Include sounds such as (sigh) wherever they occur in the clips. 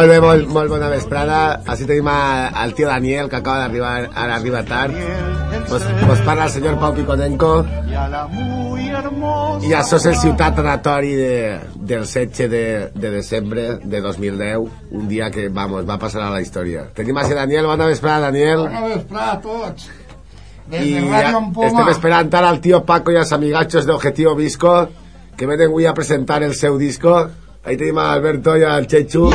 Molt bé, molt, molt bona vesprada. Així tenim a, al tio Daniel, que acaba d'arribar, ara arriba tard. Pues, pues parla el senyor Pau Piconenco. I això és el ciutat anatori de, del 16 de, de desembre de 2010, un dia que, vamos, va passar a la història. Tenim així Daniel, bona vesprada, Daniel. Bona vesprada a tots. Des I de Ràdio Empoma. estem esperant ara al tío Paco i als amigachos de Objetivo Visco, que venen avui a presentar el seu disco. Ahí tenim a Alberto i al Chechu.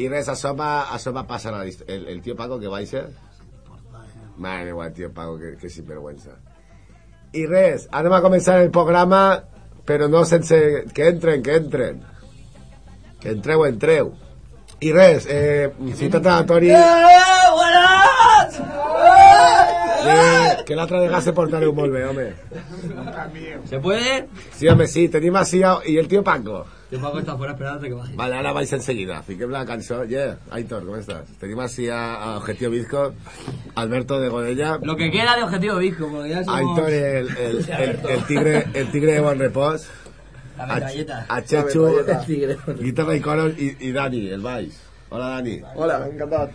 I res, això va, això va passar a la història. El, el tío Paco que baixa... Madre mía, tío Paco, que, que sinvergüenza. I res, anem a començar el programa, però no sense... Que entren, que entren. Que entreu, entreu. I res, eh, ciutat anatori... Eh, que l'altra vegada se portareu molt bé, home. ¿Se puede? Sí, home, sí, tenim així... a- I el tío Paco. Yo Paco está fuera esperando que baje. Vale, ahora vais enseguida. Fiquem la cançó. Yeah, Aitor, ¿cómo estás? Tenim així a, a Objetivo Bizco, Alberto de Godella, Lo que queda de objetivo Visco, porque ya somos... Aitor, el, el, (laughs) el, el tigre, el tigre de buen repós, La a, metralleta. a Chechu, guitarra i coros, i, i Dani, el baix. Hola, Dani. Hola, encantat.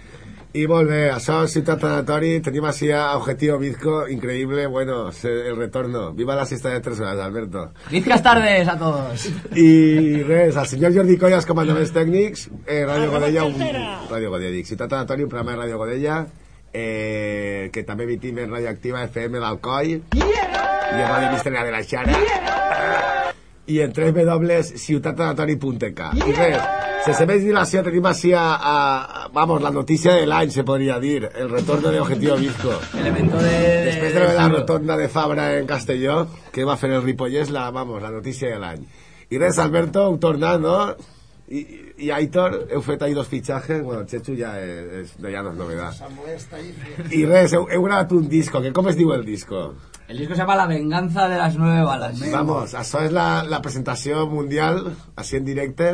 Bé, això és Ciutat Anatori, tenim així a Objetivo Bizco, increïble, bueno, el retorno. Viva la siesta de tres horas, Alberto. Vizcas tardes a todos. I res, el senyor Jordi Colla, els comandaments tècnics, eh, Ràdio Godella, un, Ràdio Godella, Ciutat Anatori, un programa de Ràdio Godella, eh, que també emitim en Radioactiva FM d'Alcoi, i en Ràdio Misteria de la Xara, i en www.ciutatanatori.k. I res, sense més dilació tenim així a, a, a- vamos, la notícia de l'any, se podria dir, el retorno de Objetivo Visco. Elemento de... Després de la rotonda de Fabra en Castelló, que va fer el Ripollès, la, vamos, la notícia de l'any. I res, Alberto, heu tornat, no? I, i Aitor, heu fet ahí dos fitxajes, bueno, el Chechu ja és, no, ja no és novedat. I res, heu, heu gravat un disco, que com es diu el disco? El disco se llama La venganza de las nueve balas. Vamos, això és la, la presentació mundial, així en directe.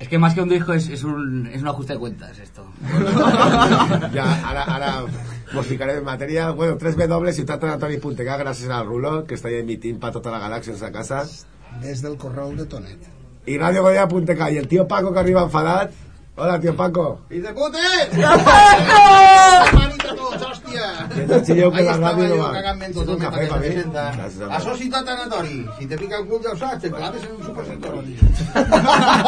Es que más que un disco es, es, un, es un ajuste de cuentas esto. (laughs) Ja, ara, ara vos ficarem en matèria. Bueno, www.ciutatanatori.k, gràcies al Rulo, que està emitint per tota la galàxia en sa casa. Des del correu de Tonet. Y radiogodella.k y el tío Paco que arriba enfadat. Hola, tío Paco. ¡Y de! ¡Ya Manita tots, hòstia! no xilleu que la ràdio no va. És un cafè, que pa mi. presenta. Gràcies, home. A societat anatori. Si te pica el cul ja ho saps, te claves en un supositori.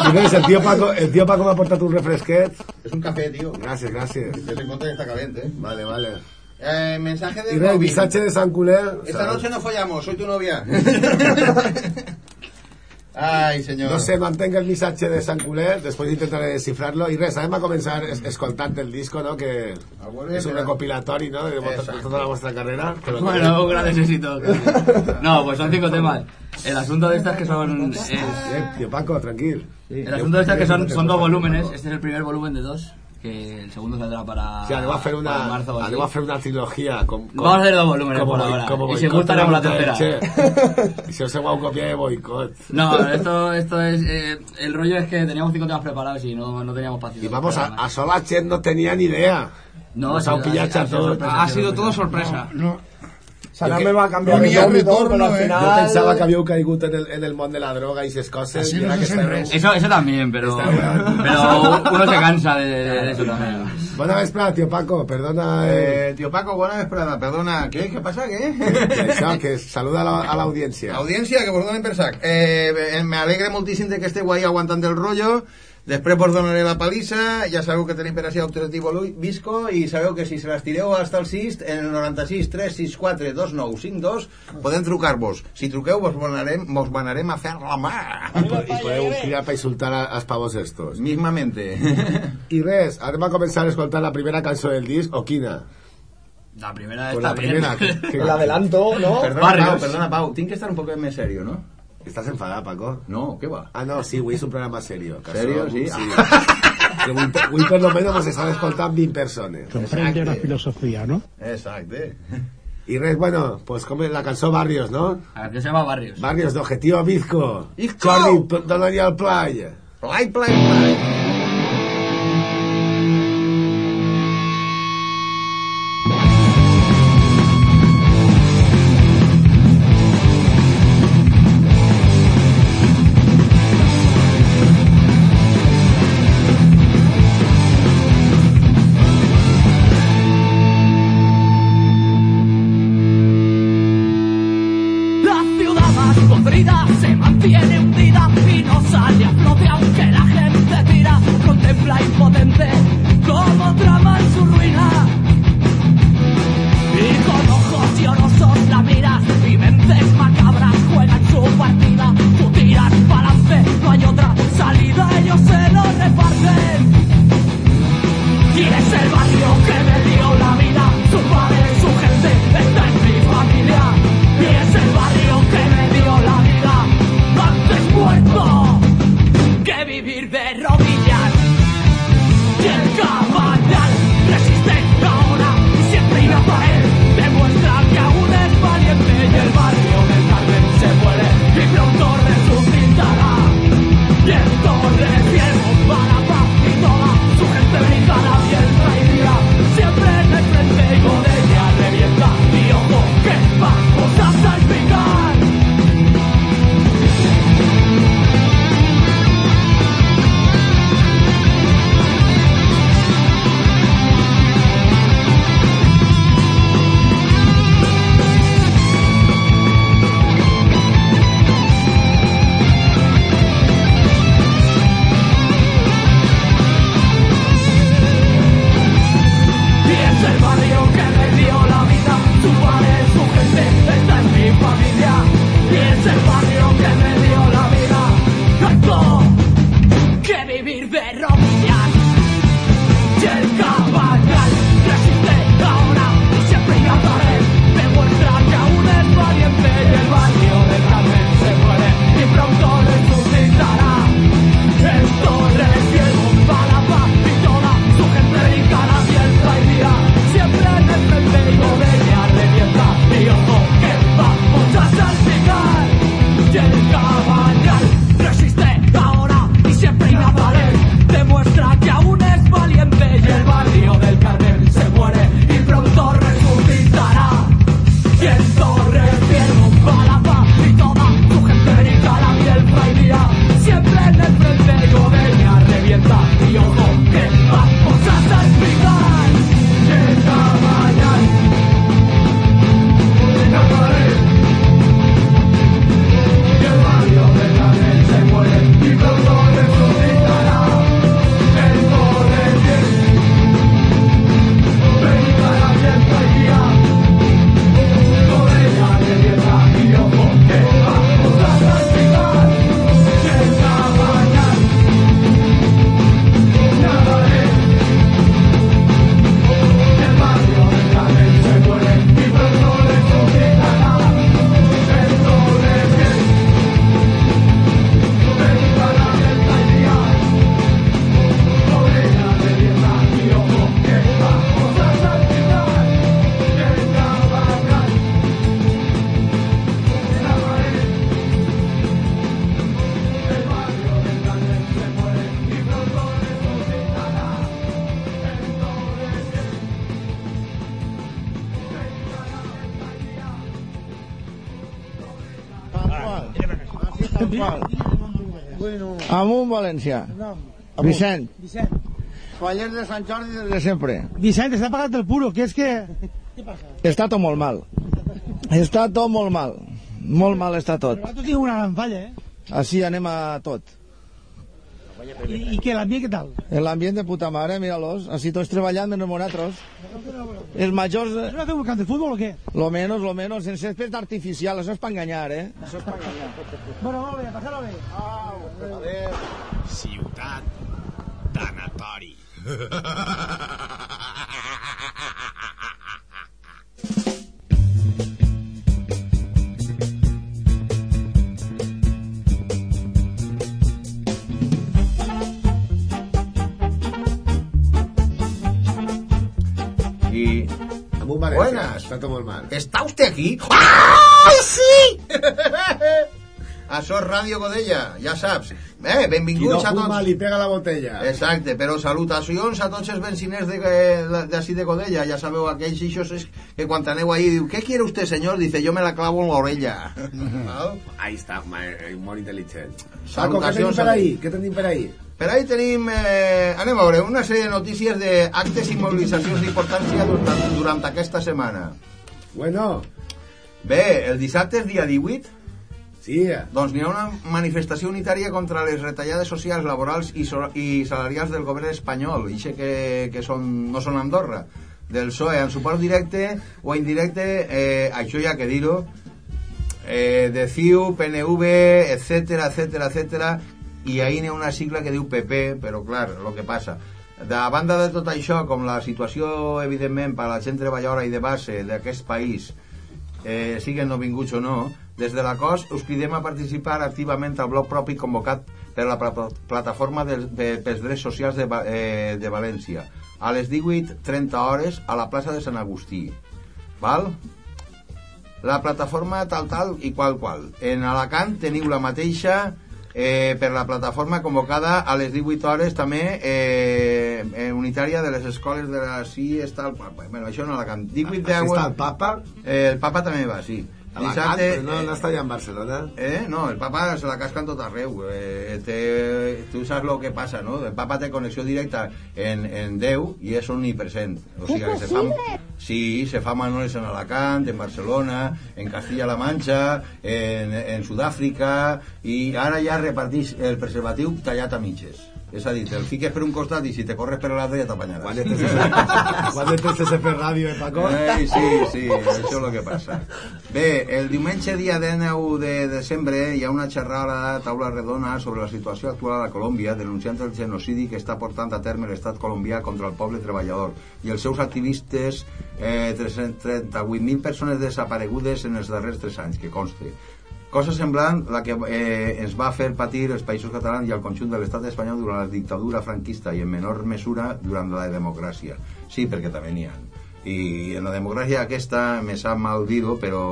I res, el tio Paco, el tio Paco m'ha portat un refresquet. És un cafè, tio. Gràcies, gràcies. Ten en compte que está caliente, eh. Vale, vale. Eh, mensaje res, Robin. missatge de Sant Culer. Esta noche no follamos, soy tu novia. (laughs) Ay, senyor. No sé, mantenga el missatge de Sant Culer, després intentaré descifrar-lo. I res, anem a començar es escoltant el disco, no?, que és un mira. recopilatori, no?, de, de tota la vostra carrera. (laughs) Bueno, un gran éxito. No, pues son cinco temas. El asunto de estas que son... es- Bien, tío Paco, tranquil. el asunto de estas que son, son dos volúmenes. Este es el primer volumen de dos. Que el segundo saldrá para... A para una, marzo o así. anem a fer una trilogía. Com, com, Vamos a hacer dos volúmenes como por boi- ahora. como Y si boicot gusta, haremos la tercera. (laughs) Y si os hago copia de boicot. No, esto, esto es... eh, el rollo es que teníamos cinco temas preparados y no, no teníamos paciencia. Y vamos, a, a Solachet no tenía ni idea. No, ha ha- ha sido todo. sorpresa, que- me va canviar de ha nom i tot, retorno, però al eh? final... Yo pensaba que había caído en el, en el món de la droga y esas cosas. Así y no se sent res. Eso, eso también, pero... Pero uno se cansa de, de- de eso también. Buena vesprada, tío Paco. Perdona. Eh, Eh, tío Paco, buena vesprada. Perdona, ¿qué? ¿Qué pasa? ¿Qué? això, que saluda a la, a la audiencia. Audiencia, que vos donen per sac. Eh, eh, me alegra moltíssim de que esteu ahí aguantant el rollo. Després vos donaré la palissa. Ja sabeu que tenim per així objectiu Visco i sabeu que si se les tireu hasta el 6, en el 96 364 2952, podem trucar-vos. Si truqueu, vos manarem, vos manarem a fer la mà. Y podeu cridar para insultar a, als pavos estos. Mismamente. I res, anem a començar a escoltar la primera cançó del disc, o quina? La primera Pues está la primera. bien. que- que- El adelanto, ¿no? Perdona, Barrios. Pau, perdona, Pau. Tinc que estar un poc més serio, no? Estàs enfadat, Paco? No, què va? Ah, no, sí, avui és un programa serio. que Serio, sí? Que avui, avui per lo menos ens estan escoltant 20 persones. Comprende la filosofía, ¿no? Exacte. I res, bueno, pues com la cançó Barrios, ¿no? La canción se llama Barrios. Barrios de Objetivo Bizco. Bizco. Jordi, p- dóna'hi al play. Play, play, play. Amunt, València. Vicent. Vicent. Cavallers de Sant Jordi des de sempre. Vicent, està pagat el puro, que és que... (laughs) Què passa? Està tot molt mal. Està tot molt mal. Molt mal està tot. Però vosaltres tinc una gran falla, eh? Així anem a tot. I, i què, l'ambient què tal? L'ambient de puta mare, mira-los. Així tots treballant menys nosaltres. Els majors... És una un camp de futbol o què? Lo menos, lo menos, sense césped artificial. Això és per enganyar, eh? Això és per enganyar. Bueno, molt bé, passar-ho bé. Ciutat d'anatori. (laughs) Un València. Buenas. Està tot molt mal. ¿Está usted aquí? ¡Ay, sí! (laughs) Això és Ràdio Godella, ja saps. Eh, Qui no benvinguts a tots. li pega la botella. Exacte, però salutacions a tots els benciners de- de- d'ací de Godella. Ja sabeu, aquells ixos és que quan aneu ahí diu, ¿qué quiere usted, señor? Dice, yo me la clavo en la orella. (laughs) Ahí està, ma- eh, molt intel·ligent. Paco, què tenim per a- ahí? Què tenim per ahí? Per ahí tenim, eh, anem a veure, una sèrie de notícies d'actes i mobilitzacions d'importància durant, durant aquesta setmana. Bueno, Bé, el dissabte és dia 18, sí, doncs n'hi ha una manifestació unitària contra les retallades socials, laborals i, so i salarials del govern espanyol, i que, que són, no són Andorra, del PSOE, en suport directe o indirecte, eh, això ja que dir-ho, eh, de CiU, PNV, etcètera, etcètera, etcètera, i ahir n'hi ha una sigla que diu PP, però clar, el que passa. De banda de tot això, com la situació, evidentment, per a la gent treballadora i de base d'aquest país, eh, siguen no vinguts o no, des de la COS us cridem a participar activament al bloc propi convocat per la pla plataforma de, de, pels drets socials de, eh, de València a les 18.30 hores a la plaça de Sant Agustí. Val? La plataforma tal, tal i qual, qual. En Alacant teniu la mateixa eh, per la plataforma convocada a les 18 hores també eh, eh, unitària de les escoles de la CI està el Papa. Bueno, això en Alacant. 18 Així està el papa. Eh, el Papa també va, sí. Alacant, però no, no està allà en Barcelona. Eh, no, el Papa se la casca en tot arreu. Eh, té, tu saps el que passa, no? El Papa té connexió directa en, en Déu i és omnipresent. O sigui que se fa, sí, se fa manoles en Alacant, en Barcelona, en Castilla-La Manxa, en, en Sud-àfrica, i ara ja repartís el preservatiu tallat a mitges. És a dir, te'l fiques per un costat i si te corres per l'altre ja t'apanyaràs. Quan se (laughs) fer ràdio, eh, Paco? Ei, sí, sí, això és el que passa. Bé, el diumenge dia 19 de desembre hi ha una xerrada a taula redona sobre la situació actual a Colòmbia denunciant el genocidi que està portant a terme l'estat colombià contra el poble treballador i els seus activistes, eh, 338.000 persones desaparegudes en els darrers 3 anys, que conste. Cosa semblant la que eh, ens va fer patir els països catalans i el conjunt de l'estat espanyol durant la dictadura franquista i en menor mesura durant la democràcia. Sí, perquè també n'hi ha. I en la democràcia aquesta, me sap mal dir-ho, però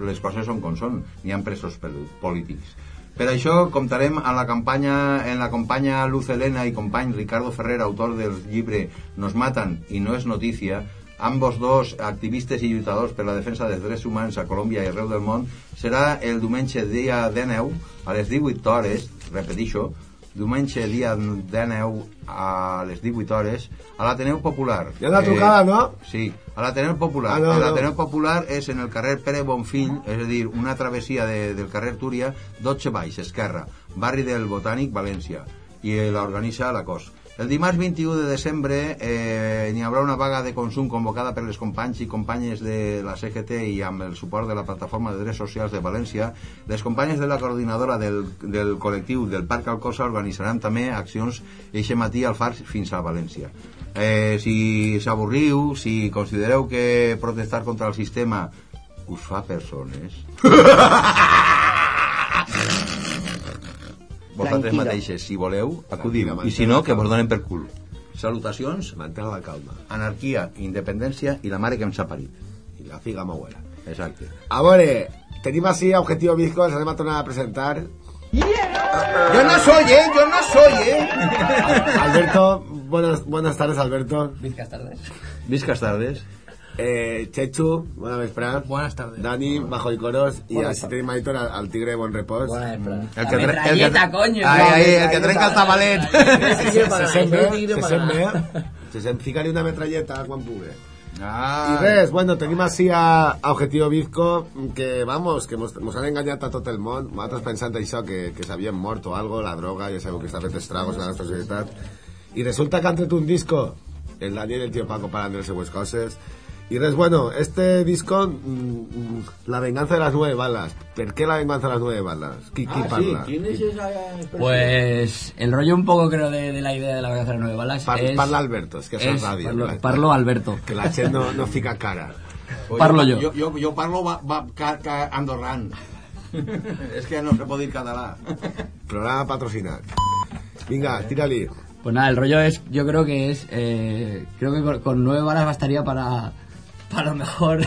les coses són com són. N'hi ha presos polítics. Per això comptarem amb la campanya, en la companya Luz Helena i company Ricardo Ferrer, autor del llibre Nos matan i no és notícia, ambos dos activistes i lluitadors per la defensa dels drets humans a Colòmbia i arreu del món, serà el diumenge dia 19 a les 18 hores, repetixo, diumenge dia 19 a les 18 hores a l'Ateneu Popular. Ha una trucada, no? Sí, a l'Ateneu Popular. Ah, no, no. L'Ateneu Popular és en el carrer Pere Bonfill, és a dir, una travessia de, del carrer Túria, 12 baix, esquerra, barri del Botànic, València, i eh, l'organitza la COS. El dimarts 21 de desembre eh, n'hi haurà una vaga de consum convocada per les companys i companyes de la CGT i amb el suport de la Plataforma de Drets Socials de València. Les companyes de la coordinadora del, del col·lectiu del Parc Alcosa organitzaran també accions eixe matí al FAR fins a València. Eh, si s'avorriu, si considereu que protestar contra el sistema us fa persones... (laughs) Vosaltres mateixes, si voleu, acudiu. I si no, que vos donen per cul. Salutacions, Mantén la calma. anarquia, independència i la mare que ens ha parit. I la figa m'abuela. Exacte. A veure, tenim així a Objetivo Bizco, ens anem a tornar a presentar. Yo no soy, ¿eh? Yo no soy, ¿eh? (laughs) Alberto, buenas, buenas tardes, Alberto. Vizcas tardes. Viscas tardes. Eh, Chechu, buena vesprada. Buenas tardes. Dani, bajo y coros. Y así tenéis ahí al, al tigre de buen repos. Buena vesprada. El que, el metralleta, coño. Ay, ay, el que trenca el tabalet. (laughs) Se sembra, se sembra. Se sem fica-li una metralleta quan pugui. Ah, res, bueno, tenim així a, a Objetivo Bizco, que, vamos, que mos han enganyat a tot el món, nosaltres pensant això, que, que s'havien mort o algo, la droga, ja sabeu que està fet estragos a la nostra societat, i resulta que han tret un disco, el Daniel el tio Paco parlant de les seues coses, y res, bueno, este disco, mm, mm, La venganza de las nueve balas. ¿Por qué la venganza de las nueve balas? ¿Qui, qui parla? Pues el rollo un poco creo de, de la idea de la venganza de las nueve balas Par- es... Parla Alberto, és que es- ràdio. parlo, parlo Alberto. Que la gent no, no fica cara. Parlo. Yo, yo, yo parlo va, va, ca, ca, andorran. (laughs) es que no se puede ir catalá. Programa patrocinat. Vinga, tira-li. Pues nada, el rollo es, yo creo que es, eh, creo que con, con nueve balas bastaría para, para lo mejor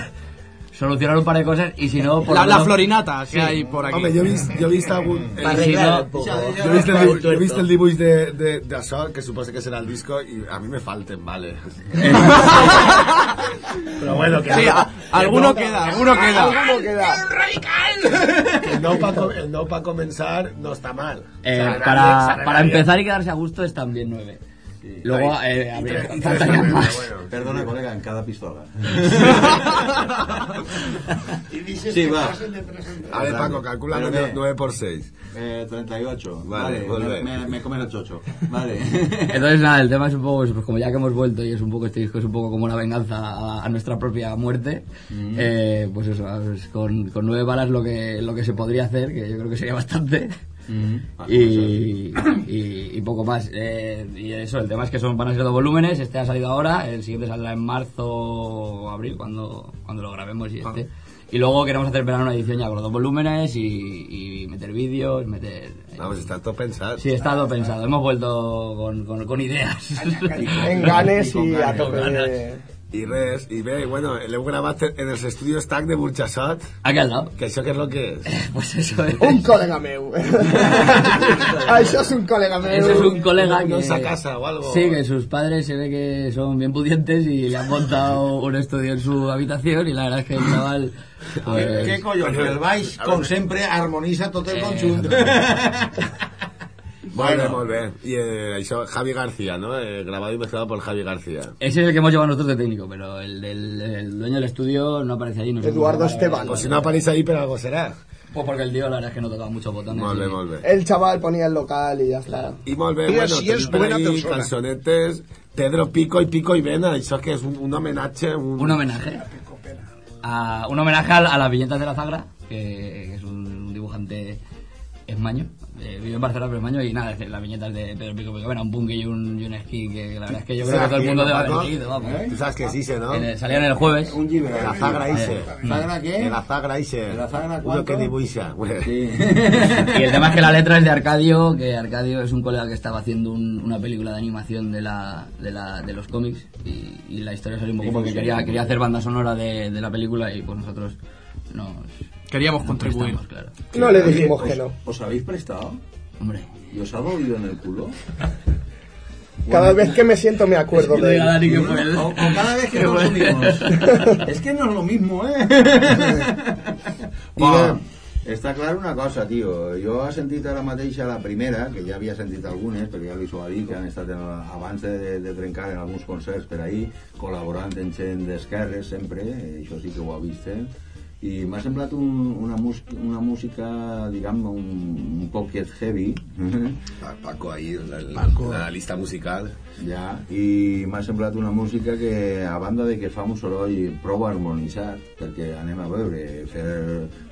solucionar un par de cosas y si no, por La, lo la menos- florinata que hay por aquí. Home, jo he vist, jo he vist algun... Y si no, Jo he vist el, dibuix, jo he vist el dibuix de, de, d'això, que suposa que serà el disco, i a mi me falten, vale. (laughs) Però bueno, que... Sí, a- alguno queda, alguno queda. Alguno queda. El nou pa, com- el nou pa començar no està mal. eh, para, para empezar y quedarse a gusto están bien Luego, eh, Y faltarían más. bueno. Perdona, colega, en cada pistola. (laughs) sí, va. A ver, Paco, calcula Pero 9, qué? 9 por 6. Eh, 38. Vale, Vale, vuelve. me, me, me comes el chocho. Vale. (laughs) Entonces nada, el tema es un poco, eso, pues como ya que hemos vuelto y es un poco este disco es un poco como una venganza a, a nuestra propia muerte, eh, pues eso, pues con, con nueve balas lo que lo que se podría hacer, que yo creo que sería bastante. Y, y, y poco más. Eh, y eso, el tema es que son, van a ser dos volúmenes. Este ha salido ahora, el siguiente saldrá en marzo o abril, cuando, cuando lo grabemos y este. Y luego queremos hacer verano una edición ya con los dos volúmenes y, y meter vídeos, meter. Vamos, está todo pensado. Sí, está todo pensado. Hemos vuelto con, con, con ideas. En ganes y (laughs) a tope. I res, i bé, bueno, l'heu gravat en els estudis TAC de Burjassot, Aquí al lado. que això què és lo que és? (laughs) Pues eso es. Un col·lega meu. (laughs) Això és un col·lega meu. Ese es un colega No que... se casa o algo. Sí, que sus padres se ve que son bien pudientes y le han montado un estudio en su habitación y la verdad es que el chaval... Pues, Què collons? El baix, com sempre, harmonitza tot el Eh, conjunt. (laughs) Bueno, molt bé. I eh, això, Javi García, ¿no? Eh, grabado y mezclado por Javi García. Ese es el que hemos llevado nosotros de técnico, pero el, del, el dueño del estudio no aparece allí. No Eduardo Esteban. Pues si no apareix ahí, per algo serà. Pues porque el tío la verdad es que no tocaba muchos botones. Molt bé, y- molt bé. El chaval ponía el local y ya está. I molt bé, bueno, si és buena ahí persona. Pedro Pico y Pico y Vena, això que és un, un homenatge, un... Un homenaje. A, un homenaje a, a las viñetas de la Zagra, que, que es un, un dibujante esmaño. Eh, vive en Barcelona, pero esmaño, y nada, es- las viñetas de Pedro Pico Pico, bueno, un punky y un, y un esquí, que, que la verdad es que yo creo que todo el mundo debe haber leído, vamos. Tú sabes que sí, ¿no? En el- salían el jueves. Un llibre. De la Zagra Ise. ¿Zagra qué? De la Zagra Ise. De la Zagra, Uno ¿cuánto? que dibuixa. Sí. (laughs) Y el tema es que la letra es de Arcadio, que Arcadio es un colega que estaba haciendo un- una película de animación de, la, de, la, de los cómics y, y la historia salió un poco porque quería, quería hacer banda sonora de, de la película y pues nosotros nos Queríamos nos contribuir. claro. No le dijimos que no. ¿Os habéis prestado? Hombre. ¿Y os ha dolido en el culo? (laughs) Cada vez que me siento me acuerdo de él. Dani que fue O, o cada vez que nos unimos. es que no es lo mismo, ¿eh? Bueno, està clar una cosa, tio. Jo he sentit ara mateix a la primera, que ja havia sentit algunes, perquè ja li ho dir, que han estat en, abans de, de trencar en alguns concerts per ahir, col·laborant en gent d'esquerres sempre, eh, això sí que ho ha vist, eh? I m'ha semblat un, una, mus una música, diguem, un, un poquet heavy, (laughs) Pa- Paco ahí, la, la, Paco. la lista musical. Ja, i m'ha semblat una música que, a banda de que fa un soroll prou harmonitzat, perquè anem a veure, fer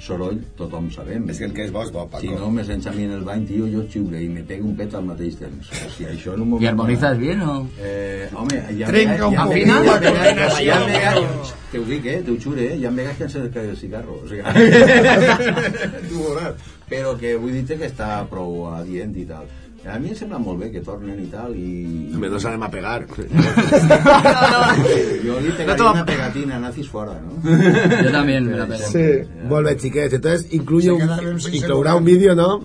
soroll tothom sabem. És que el que és bo és bo, Paco. Si no me sents a mi en el bany, tio, jo xiule i me pego un pet al mateix temps. O sigui, això en un moment... ¿Y armonizas bien o...? Eh, home, ja Trenca un ja poc la ja coordinació. ja Te ho dic, eh? Te ho jure, eh? Ja em veig que encerca el cigarro. O sigui, (laughs) (laughs) tu veuràs. Però que vull dir que està prou adient i tal. A mi em sembla molt bé que tornen i tal i... Me nos anem a pegar. (laughs) Jo li pegaria No te una pegatina, nazis fora, no? Yo también me la pego. Sí. Molt bé, xiquets. Entonces, incluye un, inclourà un vídeo, ¿no?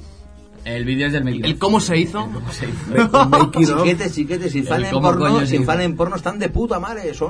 El vídeo es del making El cómo se hizo. (laughs) Making of. Xiquetes, xiquetes, si fan El en cómo porno, si se hizo. fan en porno estan de puta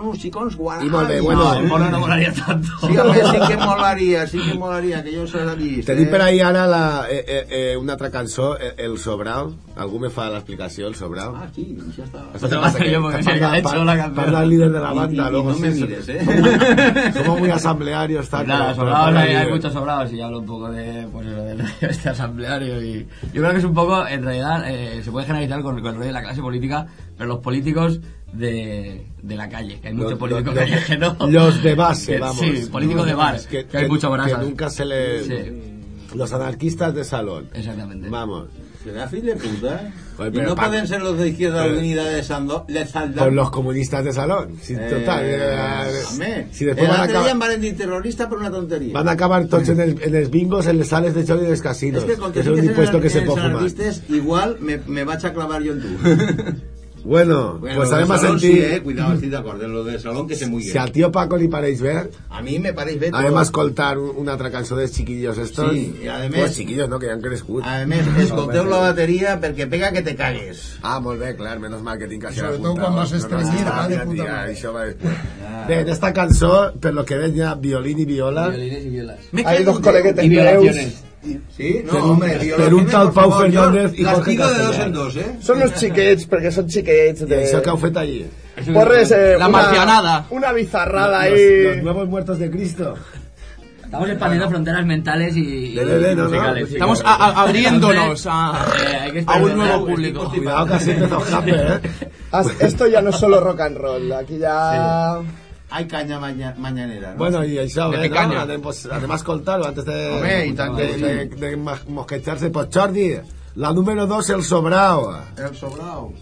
uns xicons guarai. I molt bé, No, bueno, el porno no molaría tanto. Sí, home, sí que molaria, sí que molaria, que jo se vist. Tenim per ahí ara la, eh, eh, eh, una altra cançó, eh, El Sobrao. Algú me fa l'explicació, El Sobrao? Ah, sí, això està... Esto te se hago que- que parla- he hecho la canción. Parla el líder de la Y- banda, y- y luego no me sí, mires, ¿eh? Somos, muy asamblearios, tal. Nada, pero- sobrados hay, hay el- muchos sobrados y hablo un poco de, pues (laughs) de este asambleario y yo creo que es un poco, en realidad, eh, se puede generalizar con, con el rollo de la clase política, pero los políticos de, de la calle, que hay muchos políticos callejeros. Los de (laughs) base, Que- vamos. Sí, políticos de bar, que, hay mucho que nunca se le... Sí. Los anarquistas de salón. Exactamente. Vamos. Será fill de puta. Joder, y no pa- pueden ser los de Izquierda pero- Unida de Sando, de Saldán. Con los comunistas de salón. Sí, total. eh, home, si después van a, acabar, dir terrorista per una tonteria. van a acabar todos en el, en el bingos, en les sales de show y en los casinos. Es que con que que es un impuesto en, que se puede fumar. igual me, me vaig a clavar yo en tú. (laughs) Bueno, Bueno, pues además salón sentir... sí, eh, cuidado, estoy de acuerdo. Lo de salón que se muy Si al tío Paco le paréis ver, A mí me pareix bé tot. además coltar un- una otra canción de chiquillos estos. Sí, y además- Pues chiquillos, no, que ya han crescut. A més, (laughs) escolteu la bateria perquè pega que te cagues. Ah, molt bé, clar, menos mal que tinc això Sobretot apuntat. quan vas No, no, estrenyir, no, va de ja, puta ja, mare. això va. Bé, en esta cançó, per lo que ven ya violín y viola, Violines y violas. Me Hay dos coleguetes meus. Sí, no, Per un- hombre, per violaciones, un tal Pau favor, Fernández las Jorge pido de dos en dos, eh? Són uns xiquets, perquè són xiquets i de... això que heu fet allí. Pues res, eh, La una- marcianada. Una bizarrada Los, ahí. los nuevos muertos de Cristo. Estamos expandiendo fronteras mentales y, De- de- de- no, no, musicales. Estamos a- a- abriéndonos a, Eh, un nuevo público. Cuidado que así empezó Jape, ¿eh? Esto ya no es solo rock and roll, aquí ya... Hay caña maña- mañanera, ¿no? Bueno, y no? picaña. Además, además coltarlo antes de, Hombre, y tanto, de, sí. de, de mas- mosquecharse. Pues Jordi, la número dos, el sobrao. El sobrao.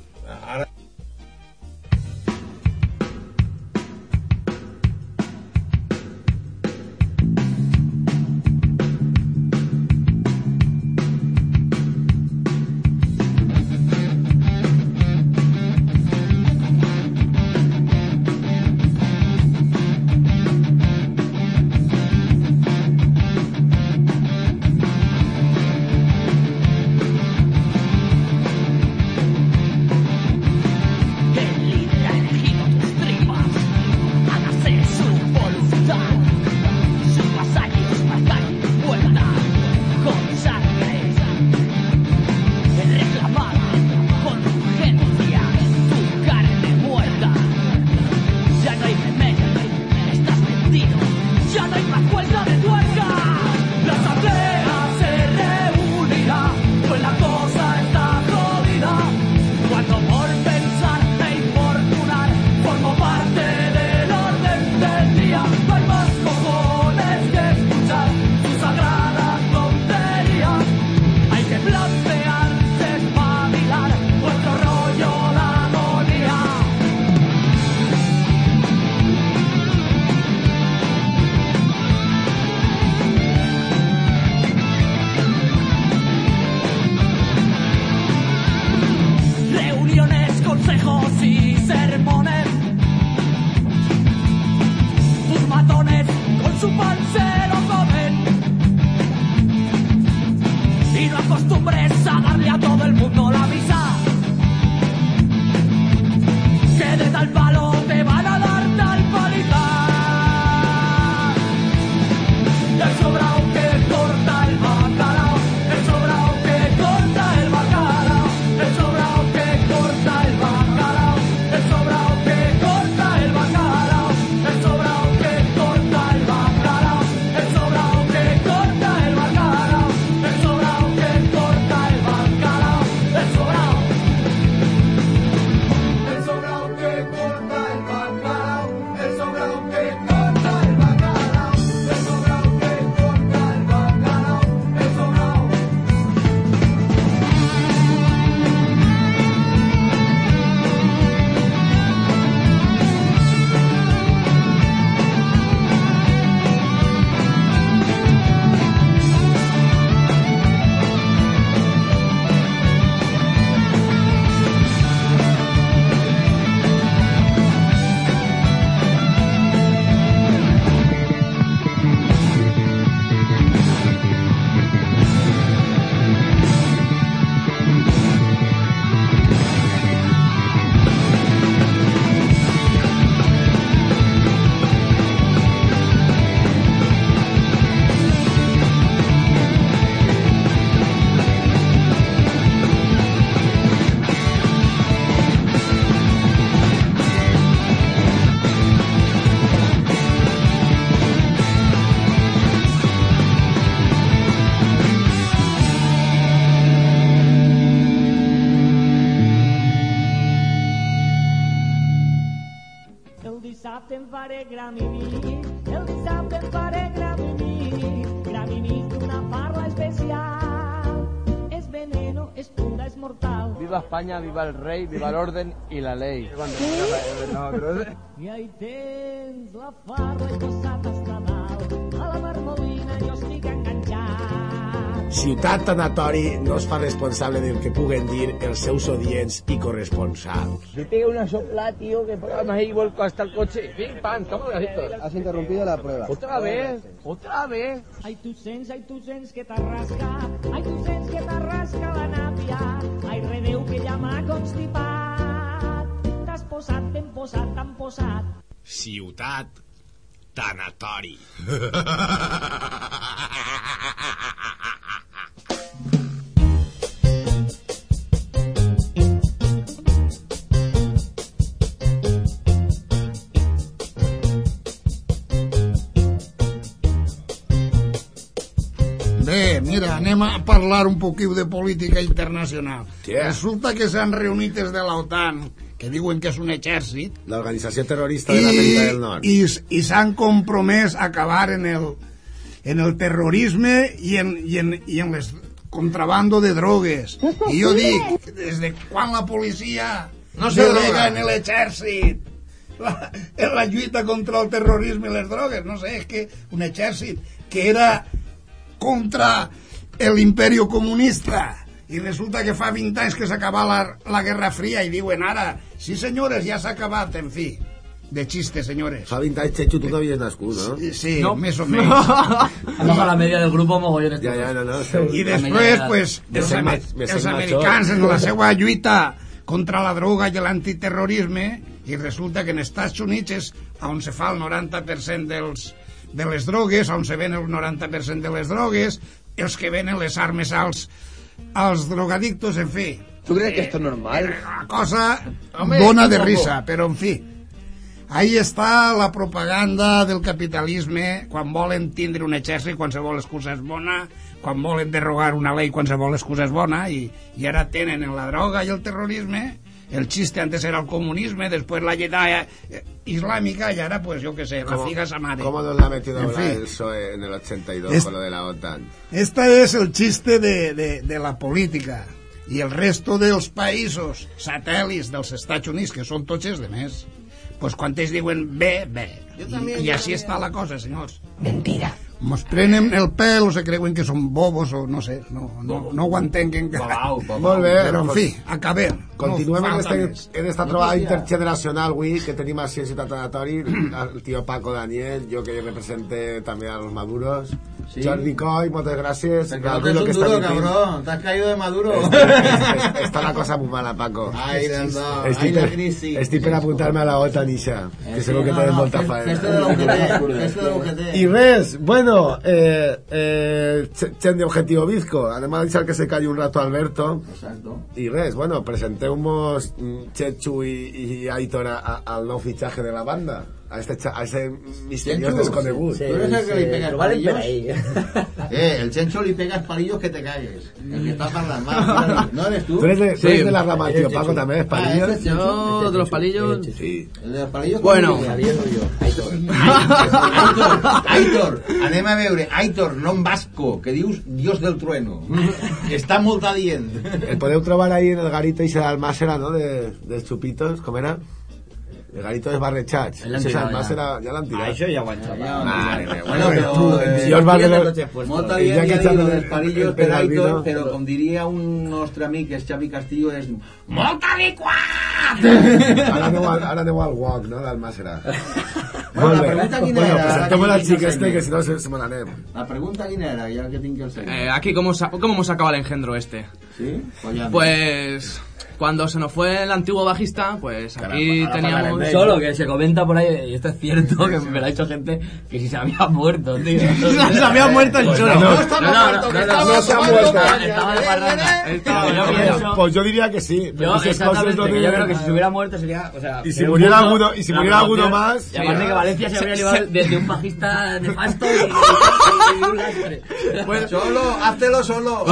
España, viva el rey, viva el orden y la ley. I ahí tens la farla i posat hasta dalt, a la marmolina jo estic enganxat. Ciutat Tanatori no es fa responsable del que puguen dir els seus odients i corresponsals. Le pega una sopla, tío, que programa ahí vuelco hasta el coche. Pim, pam, toma gasitos. Has interrumpido la prueba. Otra vez, otra vez. Ai, tu sents, ai, tu sents que t'arrasca, ai, tu sents que t'arrasca la nàpia, posat, t'hem posat, t'han posat. Ciutat Tanatori. Bé, mira, anem a parlar un poquiu de política internacional. Yeah. Resulta que s'han reunit des de l'OTAN, que diuen que és un exèrcit, L'organització terrorista de l'Amèrica del Nord. i, i s'han compromès a acabar en el, en el terrorisme i en, i en, i en les contrabando de drogues. I jo dic, des de quan la policia No se delega droga. en l'exèrcit la, en la lluita contra el terrorisme i les drogues? No sé, és que un exèrcit que era contra l'imperio comunista i resulta que fa 20 anys que s'acaba la, la Guerra Fria i diuen ara, sí senyores, ja s'ha acabat, en fi, de xiste, senyores. Fa 20 anys, Chechu, tu no havies nascut, no? Sí, sí No. més o (laughs) menys. Han bajado la media del grupo mogollones. Ja, ja, no, no. I La després, pues, de els, ser ame- ma- de ser els major. americans en la seva lluita contra la droga i l'antiterrorisme i resulta que en Estats Units és on se fa el 90% dels, de les drogues, on se ven el 90% de les drogues, els que venen les armes als, als drogadictos, en fi. ¿Tú crees que esto es normal? La cosa Home, dona de risa, però en fi. Ahí està la propaganda del capitalisme quan volen tindre un exèrcit, qualsevol excusa és bona, quan volen derogar una llei, qualsevol excusa és bona, i, i ara tenen en la droga i el terrorisme, el xiste antes era el comunisme, després la lleida eh, islàmica, i ara, pues, jo què sé, la ¿Cómo- figa sa mare. ¿Cómo nos la ha metido En ahora fin. el PSOE en el 82 Es- con lo de la OTAN? Este és el xiste de, de, de la política. I el resto dels països satèl·lits dels Estats Units, que són tots els de més, pues quan ells diuen bé, bé. Jo I, també, I jo així està la cosa, senyors. Mentira. Mos prenen el pèl o se creuen que són bobos o no sé, no, no, no ho entenc encara. (laughs) Molt bé. Però, en fi, acabem. Continuem no en, este, en esta trobada intergeneracional avui que tenim així en Ciutat Anatori el tio Paco Daniel, jo que represente també a los maduros Sí. Jordi Coy, moltes gràcies Raúl, quedaste lo un duro, cabrón. Te has caído de maduro. Es- Está la cosa muy mala, Paco. Ai. Estic Ai, la crisi. estic per apuntar-me a la OTAN, Ixa, que segur que tenen molta Fes- Fes-te de faena. l'UGT. Fes-te de l'UGT. I res, bueno, eh, eh, ch- chen de Objetivo Bizco. Anem a deixar que se calli un rato Alberto. Exacto. I res, bueno, presentemos mm, Chechu i, i Aitor al nou fitxatge de la banda. A este, cha- a ese misteriós Chechu, desconegut. sí, Tú eres el que le pega Lo valen palillos. (laughs) Eh, el Chencho le pegas palillos que te cagues. El que está para mal. ¿No eres tú? Tú eres de, tú Sí. eres de la rama, tío Paco, también, es Ah, palillos. Chencho. Yo, de los palillos. Sí. El de los palillos. Bueno. diria? (laughs) Aitor, Aitor, anem a veure, Aitor, nom basco, que dius Dios del trueno. Està molt adient. El podeu trobar ahí en el garito ese d'Almàssera, no?, de, de Chupitos, com era? El garito desbarrechats. El l'han Ese tirat, Almàssera, ja l'han tirat. Això ja ho han xapat. Meva, Bueno, bueno, però, eh, si os vas de los... Molt Ja adient que ja echando dir el- dels palillos el per pedalino. Aitor, però com diria un nostre amic, que és Xavi Castillo, és molta liquat! (laughs) Ara aneu al, ara aneu al walk, no?, d'Almàssera. (laughs) Bueno, la pregunta quina bueno, era? presentemos que xic tinc el este, que si no se, se me l'anem. La pregunta quina era, ja que tinc el següent. Eh, aquí, ¿cómo, sa- ¿cómo hemos sacado el engendro este? ¿Sí? Pues Pues cuando se nos fue el antiguo bajista, pues aquí teníamos... Solo que se comenta por ahí, y esto es cierto, que me lo ha dicho gente, que si se había muerto, tío. Se había muerto el cholo. No, No no, no, se ha muerto. Estaba de parranda. Pues yo diría que sí. Yo, exactamente, que yo creo que si se hubiera muerto sería, o sea... Y si muriera alguno- y si muriera alguno más, Y aparte que Valencia se habría llevado de, de un bajista nefasto y, un lastre. Cholo, háztelo solo.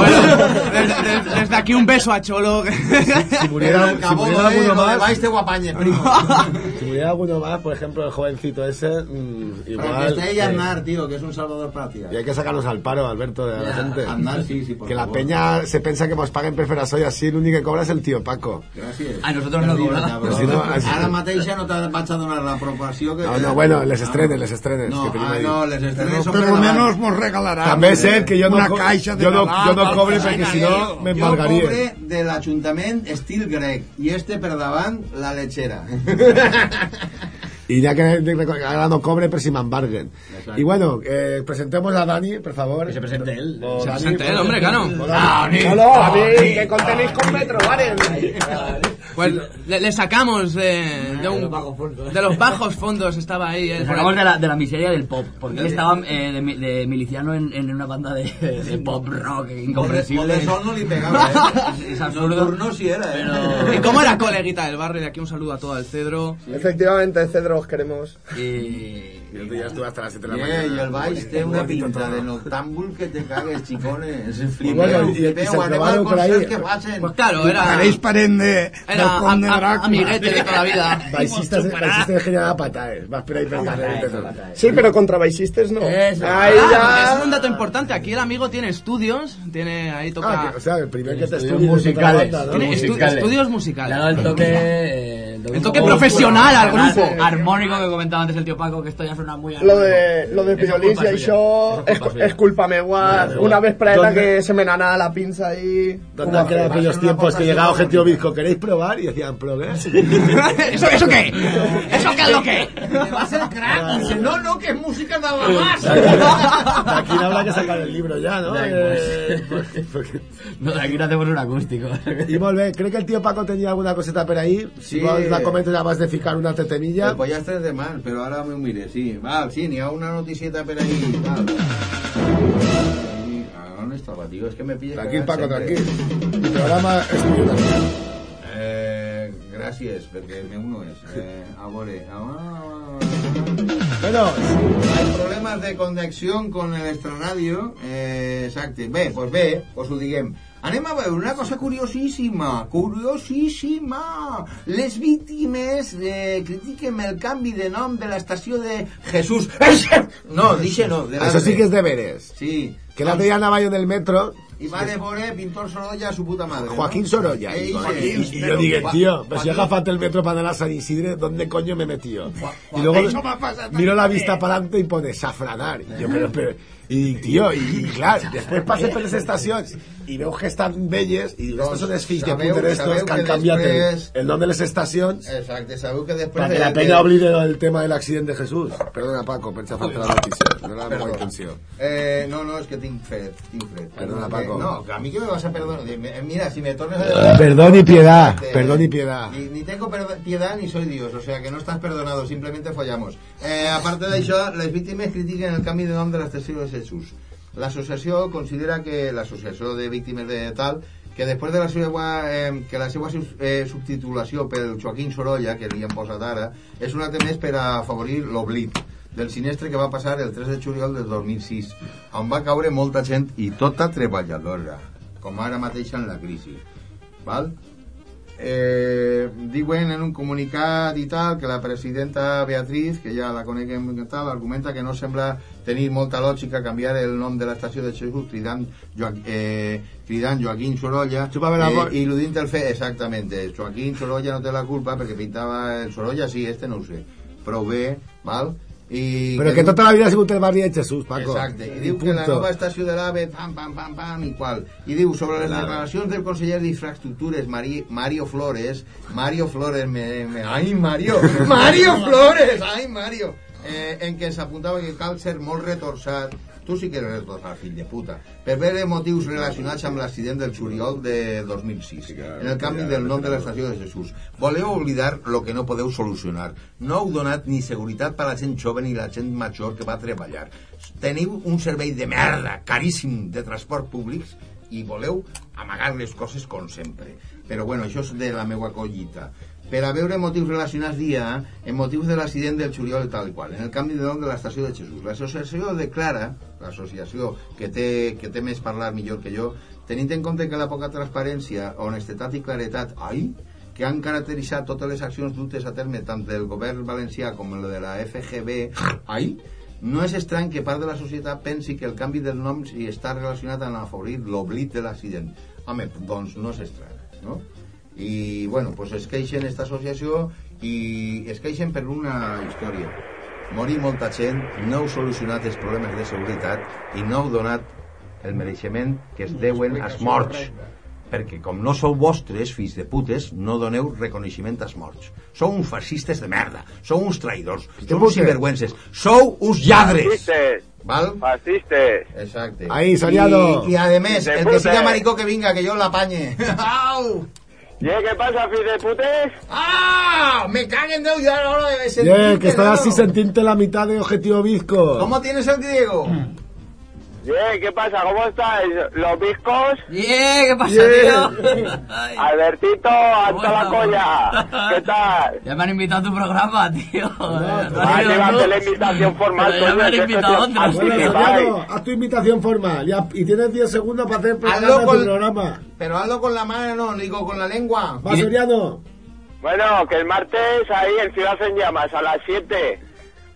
Desde, aquí un beso a Cholo. si muriera, si muriera alguno más, vais te guapañe, primo. (laughs) si muriera alguno más, por ejemplo, el jovencito ese, mm, Para que igual. esté ella eh, Aznar, tío, que es un salvador patria. y hay que sacarnos al paro, Alberto, de la gente. Aznar, sí, sí, por que la favor. peña se piensa que nos paguen per fer això i així l'únic que cobra és el tío Paco. Gràcies. A nosotros no cobra. Però Ara mateix ja no te vaig a donar l'aprovació que... No, no, bueno, les estrenes, les estrenes. No, que ah, ahí. no, les estrenes Pero son por per lo davant. menos nos regalarán També és cert que jo no, una caixa de Nadal jo no cobre perquè si no ello. Jo m'embargaria. cobre de l'Ajuntament estil grec i este per davant la lechera. (laughs) Y ya que ahora no cobre, pero si me embarguen. Exacto. Y bueno, eh, presentemos a Dani, por favor. Que se presente él. O Se Dani, presente él, hombre, claro. Dani. Mí que contenéis con metro, ¿vale? Pues le, le sacamos de, de, un- de los bajos fondos, estaba ahí. él Le sacamos de la, de la miseria del pop, porque él estaba eh, de, mi- de miliciano en, en una banda de, de pop rock incomprensible. De no li pegava, eh? (laughs) Es absurdo. Nocturno sí era, eh? Pero- ¿Y cómo era coleguita del barrio? De aquí un saludo a todo el cedro. Efectivamente, Cedro, os queremos. Y... Yo ya estuve hasta las 7 de la Yeah, mañana. y el baix té una pinta todo. de noctàmbul que te cagues, xicones. Y bueno, y- y anem probaron al por ahí. que facin. Pues claro, era, Haréis parent de, era a- conde a- Drácula. amiguete de toda la vida. (laughs) Baixistas, baixistas de genial pataes. Vas por ahí per carrer y todo. Sí, pero contra baixistes no. Eso. Ahí Ah, es un ya... dato importante. Aquí el amigo tiene estudios, tiene ahí Ah, toca. que- o sea, el primer que te Estudios estudia musicales. Tiene estu- musicales. estudios Le ha musicales. dado el toque... El un toque poco profesional al grupo. Armónico que comentaba antes el tío Paco, que esto ya suena muy... Lo de, lo de culpa y Eso es culpa. Vale, Una vez preta ¿Dónde- que se me nana la pinza ahí. ¿Dónde han quedado aquellos tiempos que llegaba Objetivo Bizco? ¿Queréis probar? Y decían, ¿pro qué? (laughs) ¿Eso, ¿Eso qué? ¿Eso qué es lo que? Va a ser crack. Dice, no, no, que es música nada más. Aquí no habrá que sacar el libro ya, ¿no? Eh, (laughs) No, de aquí no hacemos un acústico. Y volver, ¿cree que el tío Paco tenía alguna coseta por ahí? Sí. La comento ya vas de ficar una tetemilla. El pollastre és de mar, però ara m'ho mire, sí. Val, sí, n'hi ha una noticieta per ahí. Ah, On estava, tio? És que me pilles... Tranquil, Paco, sempre. tranquil. Mi programa es tuyo también. Eh, gràcies, perquè el meu no és. Eh, a. Ah, Bueno, Hay problemas de conexión con el extraradio. Eh, exacte. Bé, doncs bé, us ho diguem. Anem a veure una cosa curiosíssima, curiosíssima. Les víctimes eh, critiquen el canvi de nom de l'estació de Jesús. (laughs) No, dice no. De eso sí que es deberes. Sí. Que la día andaba yo en el metro, Y va de veure Pintor Sorolla a su puta madre. Joaquín Sorolla. Eh, Y, yo dije, tío, pues si Joaquín- agafate el metro para ir a San Isidre, ¿dónde coño me he metido? Y Joaquín, luego miro la vista para adelante y pone safranar. Y yo, pero, pero, y tío, y, y claro, después pasé por las estaciones y veo que están belles y digo, estos son els fills de Sabeu- puter estos sabeu que han que cambiat el, després- el nom de les estacions Exacte, sabeu que després... para que de- la de- peña olvide el tema del accidente de Jesús. Perdona, Paco, pensa falta la noticia. No era la meva intenció. Eh, no, no, és que tinc fred, tinc fred. Perdona, Que- Paco. No, a mí que me vas a perdonar. Eh, Mira, si me tornes a... Perdón y piedad, Eh, perdón y piedad. Ni, ni tengo piedad ni soy Dios, o sea que no estás perdonado, simplemente follamos. Eh, aparte d'això, les víctimes critiquen el canvi de nom de l'estació de Jesús. L'associació considera que l'associació de víctimes de tal que després de la seva, eh, que la seva eh, subtitulació pel Joaquín Sorolla, que li han posat ara, és un altre més per a afavorir l'oblit del sinistre que va passar el 3 de juliol del 2006, on va caure molta gent i tota treballadora, com ara mateix en la crisi. Val? Eh, diuen en un comunicat i tal que la presidenta Beatriz, que ja la coneguem tal, argumenta que no sembla tenir molta lògica canviar el nom de l'estació de Jesús cridant, Joaquín, eh, cridant Joaquín Sorolla la eh, i l'udint el fe, exactament Joaquín Sorolla no té la culpa perquè pintava el Sorolla, sí, este no ho sé prou bé, val? I Pero que toda la vida ha sigut el barri de Jesús, Paco. Exacte, i Y diu que la punto. nova estació de l'AVE, pam, pam, pam, pam, i qual. I diu, sobre les declaracions del conseller d'Infraestructures, Mari, Mario Flores, Mario Flores, me, me, ai, Mario, (laughs) Mario Flores, ai, Mario, eh, en què s'apuntava que cal ser molt retorçat, tu sí que eres retorçat, fill de puta, per veure motius relacionats amb l'accident del juliol de 2006, en el canvi del nom de l'estació de Jesús. Voleu oblidar lo que no podeu solucionar. No heu donat ni seguretat per a la gent jove ni la gent major que va treballar. Teniu un servei de merda, caríssim, de transport públics i voleu amagar les coses com sempre. Però bueno, això és de la meua collita. Per a veure motius relacionats dia en motius de l'accident del juliol tal i qual, en el canvi de nom de l'estació de Jesús. L'associació declara, l'associació que té, que té més parlar millor que jo, tenint en compte que la poca transparència, honestetat i claretat, ai, que han caracteritzat totes les accions dutes a terme tant del govern valencià com el de la FGB, ai, no és estrany que part de la societat pensi que el canvi del nom hi està relacionat amb afavorir l'oblit de l'accident. Home, doncs no és estrany, no? I, bueno, pues es queixen esta associació i es queixen per una història. Morir molta gent, no heu solucionat els problemes de seguretat i no heu donat el mereixement que es deuen als morts perquè com no sou vostres, fills de putes, no doneu reconeixement als morts. Sou uns fascistes de merda, sou uns traïdors, sou uns sinvergüences, sou uns lladres. Fascistes. ¿Val? Fascistes. Exacte. Ahí, Soriano. Y, y además, De el que siga maricó que venga, que yo la apañe. (laughs) ¡Au! ¿Y qué pasa, putes? ¡Ah! Me caguen de ahora de ese Yeah, que estoy así sentirte la mitad de Objetivo Bizco. ¿Cómo tienes el griego? (clears throat) Yeah, ¿qué pasa? ¿Cómo estáis? ¿Los viscos? Yeah, ¿qué pasa, Yeah. tío? (laughs) Albertito, hasta la colla. ¿Qué (laughs) tal? Ya me han invitado a tu programa, tío. Ah, te iba a hacer la invitación formal. Pero ya me han invitado otros, Bueno, haz tu invitación formal ya- y tienes 10 segundos para hacer de con- tu programa. Pero hazlo con la mano, no digo con la lengua. Va, Soriano. Bueno, que el martes ahí en Ciudad en Llamas a las 7.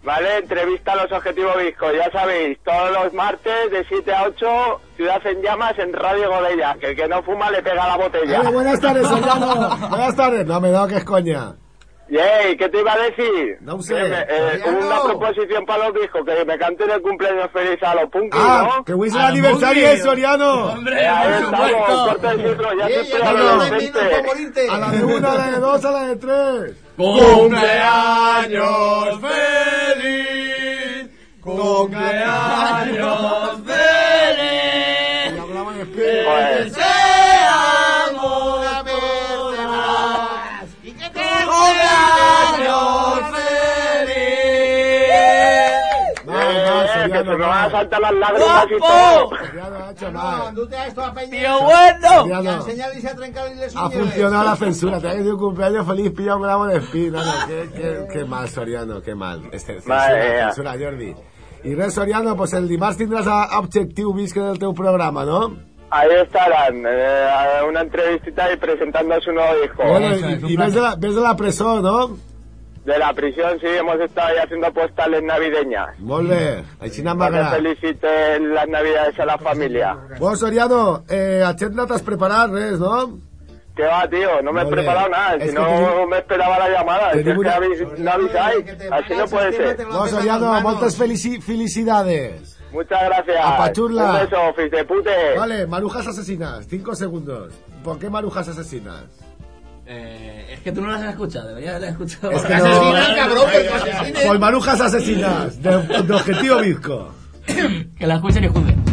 ¿Vale? Entrevista a los Objetivos Visco. Ya sabéis, todos los martes de 7 a 8, Ciudad en Llamas en Radio Godella. Que el que no fuma le pega la botella. Hola, buenas tardes, Soriano. buenas tardes. No me da que es coña. Yey, ¿qué te iba a decir? No sé. Que me- eh, una proposición para los discos, que me canten el cumpleaños feliz a los punkis, Ah, ¿no? que es el A aniversario de Soriano. Hombre, Eh, ahí por estamos, supuesto. corta el ciclo, ya Eh, no, no, no, no, morirte. A la de una, a la de dos, a la de tres. ¡Cumpleaños feliz! ¡Cumpleaños feliz! Joder. ¡Deseamos ¡Cumpleaños feliz! Más, más, Eh, que se van a saltar las lágrimas y. ¡Tío bueno! Y Ha funcionado la censura, te ha dicho un cumpleaños feliz, pilla un gramo de espina. No, qué, qué, qué mal, Soriano, qué mal. Este, censura, Madre mía. censura, Jordi. I res, Soriano, pues el dimarts tindràs a Objectiu Visca del teu programa, no? Ahí estarán, eh, a una entrevistita y presentando su nuevo disco. Bueno, un i ves, de la, ves de la presó, no? De la prisión, sí, hemos estado ahí haciendo postales navideñas. Molt bé, així n'ha Para que feliciten las navidades a la familia. Bueno, Soriano, eh, a gent no t'has preparat res, no? ¿Qué va, tío? No me he preparado nada. Es Si que no, me esperaba la llamada. Es que, tenim es que una- avis- no avisáis. Así no puede ser. No, Soriano, moltes felici felicidades. Muchas gracias. Apachurla. Un beso, fils de pute. Vale, marujas asesinas, cinco segundos. ¿Por qué marujas asesinas? Eh, es que tú no las has escuchado, deberías haberlas escuchado. Es que (laughs) no- Asesina, cabrón, pues que asesine. Por marujas asesinas, de, de Objetivo Bizco. que la escuchen y juzguen.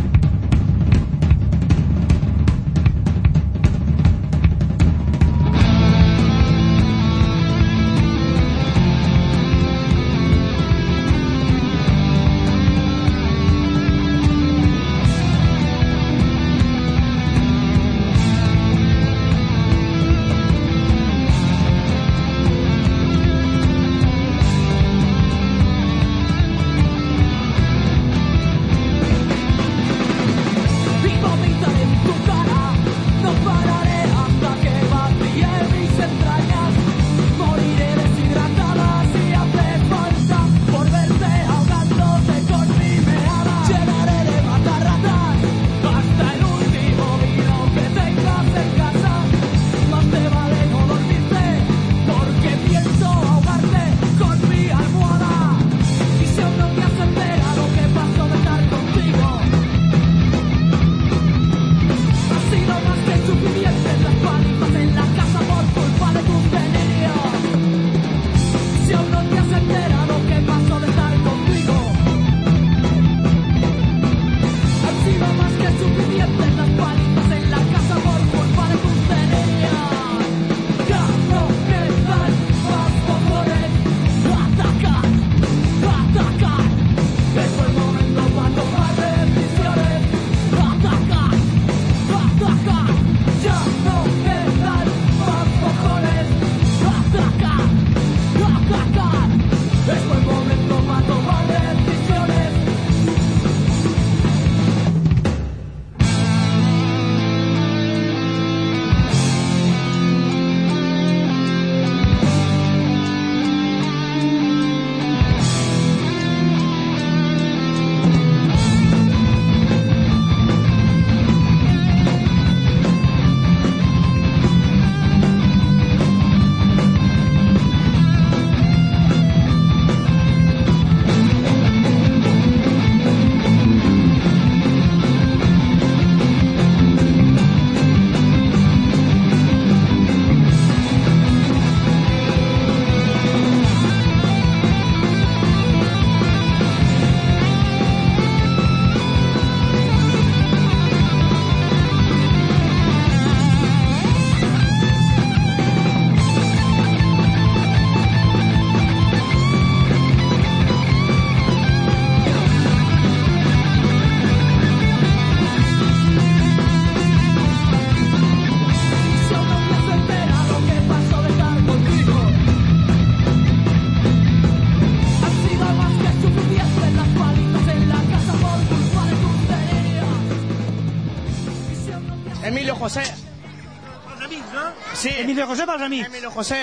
José pels amics. Emilio José.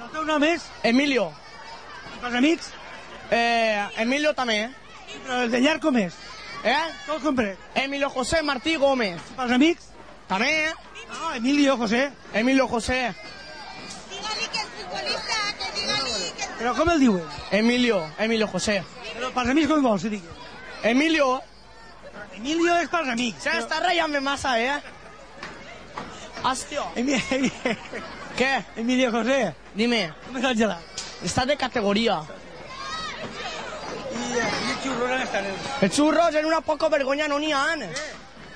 El teu nom és? Emilio. I pels amics? Eh, Emilio també. Però el de llarg com és? Eh? Com compre? Emilio José Martí Gómez. I pels amics? També. Ah, Emilio José. Emilio José. Però com el diuen? Emilio, Emilio José. Però pels amics com vols que digui? Emilio. Emilio és pels amics. Se està rayant massa, eh? Hòstia. Emi- ¿Qué? Emilio José. Dime. Com és el gelat? Está de categoría. I, eh, i el xurro on estan? els- Els xurros en una poca vergonya no n'hi ha.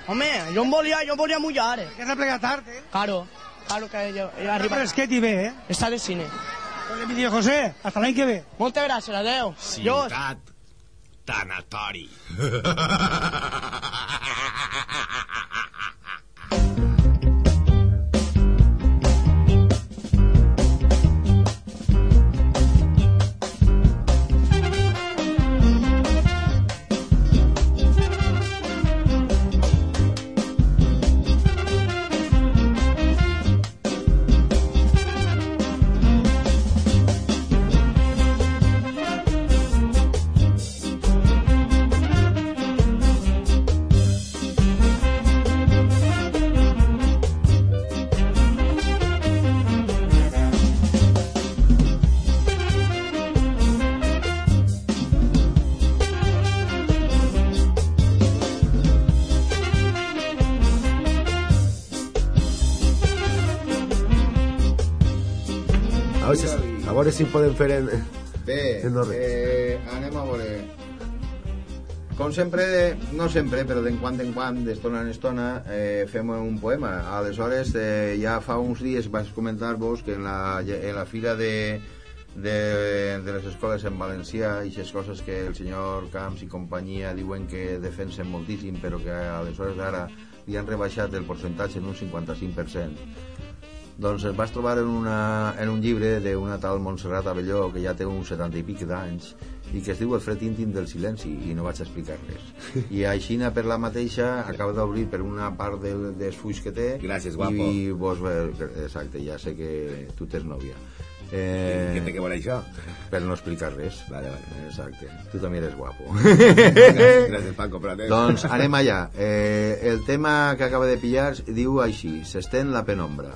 Home, jo em volia, jo em volia mullar. Que has de plegar tard, eh? Claro, claro que jo, jo Arriba arriba. fresquet i bé, eh? Està de cine. Pues Emilio José, hasta l'any que ve. Moltes gràcies, adeu. Jo, Ciutat Tanatori. (laughs) si podem fer en... Bé, en eh, anem a veure. Com sempre, no sempre, però d'en quant en quant, d'estona en estona, eh, fem un poema. Aleshores, eh, ja fa uns dies vaig comentar-vos que en la, en la fira de, de, de les escoles en valencià i aquestes coses que el senyor Camps i companyia diuen que defensen moltíssim però que aleshores ara li han rebaixat el percentatge en un 55% doncs es vas trobar en, una, en un llibre d'una tal Montserrat Avelló que ja té uns 70 i pic d'anys i que es diu El fred íntim del silenci i no vaig explicar res (laughs) i aixina per la mateixa acaba d'obrir per una part del, dels fulls que té Gràcies, guapo. i vos exacte, ja sé que tu tens nòvia eh, Què té que veure això? per no explicar res Vale, vale. exacte, tu també eres guapo (laughs) Gràcies, Paco, anem. doncs anem allà eh, el tema que acaba de pillar diu així s'estén la penombra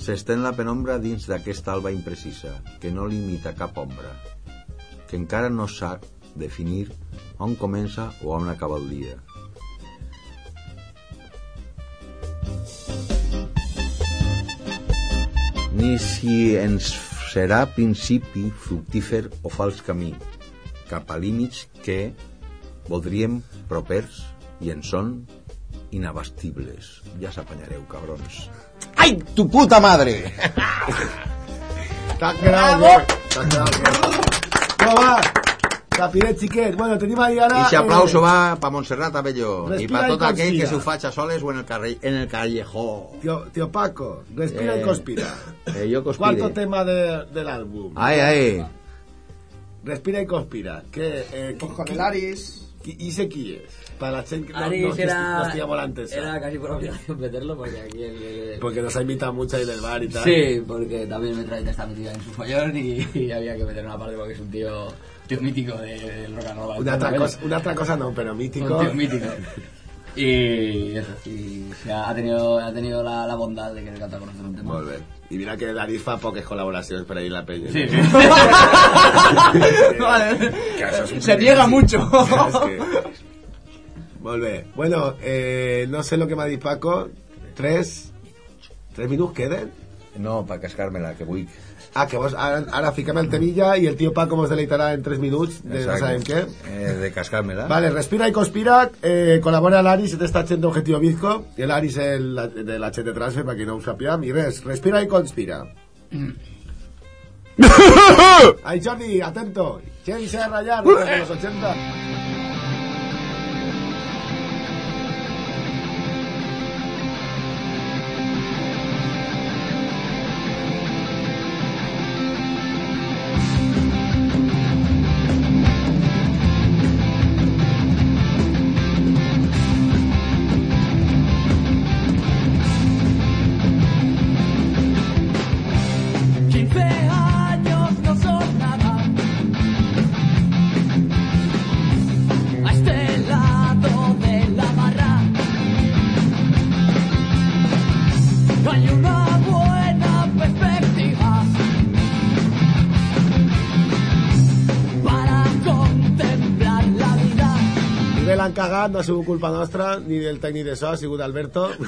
S'estén la penombra dins d'aquesta alba imprecisa, que no limita cap ombra, que encara no sap definir on comença o on acaba el dia. Ni si ens serà principi fructífer o fals camí, cap a límits que voldríem propers i en són inabastibles. Ja s'apanyareu, cabrons. ¡Ay, tu puta madre! T'ha quedat bé. T'ha quedat bé. No, va. Rapidet, xiquet. Bueno, tenim ahí ara... I si aplauso eh, va pa Montserrat Abelló i Respira pa i tot aquell que s'ho faig a soles o en el, carrer, en el callejó. Tío, tío Paco, respira Eh, y conspira. Eh, yo conspire. Cuarto tema de- del álbum. Ay, ay. Respira y conspira. Que, eh, qui- Con qui- el Aris. qui- ¿Y sé quién es? Para la gente que no, no, era, volantes. era casi por obligación meterlo porque aquí el, el- Porque nos ha invitado mucho ahí del bar y tal. Sí, porque también me trae está metido en su follón y, y había que meter una parte porque es un tío, tío mítico de- del rock and roll. Una otra, cosa, una otra cosa no, pero mítico. Un tío mítico. Y eso, y se ha, ha tenido, ha tenido la, la bondad de querer cantar con nosotros un tema. Bé. I mira que Daris fa poques col·laboracions per ahí en la penya. (laughs) (laughs) Sí, sí. Vale. Se niega mucho. Es que- Molt bé. Bueno, eh, no sé lo que m'ha dit Paco. Tres... Tres minuts queden? No, per cascar-me-la, que vull. Ah, que vos, ara, ara fiquem el temilla i el tio Paco mos deleitarà en tres minuts de no sabem què. Eh, de cascar-me-la. Vale, respira y conspira. Eh, colabora l'Aris en esta gent d'Objectiu Bizco. I l'Aris el, de la gent de transfer, per qui no ho sàpiga. I res, respira y conspira. Ay, Jordi, atento. Se a rayar los 80. Cagat, no ha sigut culpa nostra, ni del tècnic de so, ha sigut Alberto. (laughs)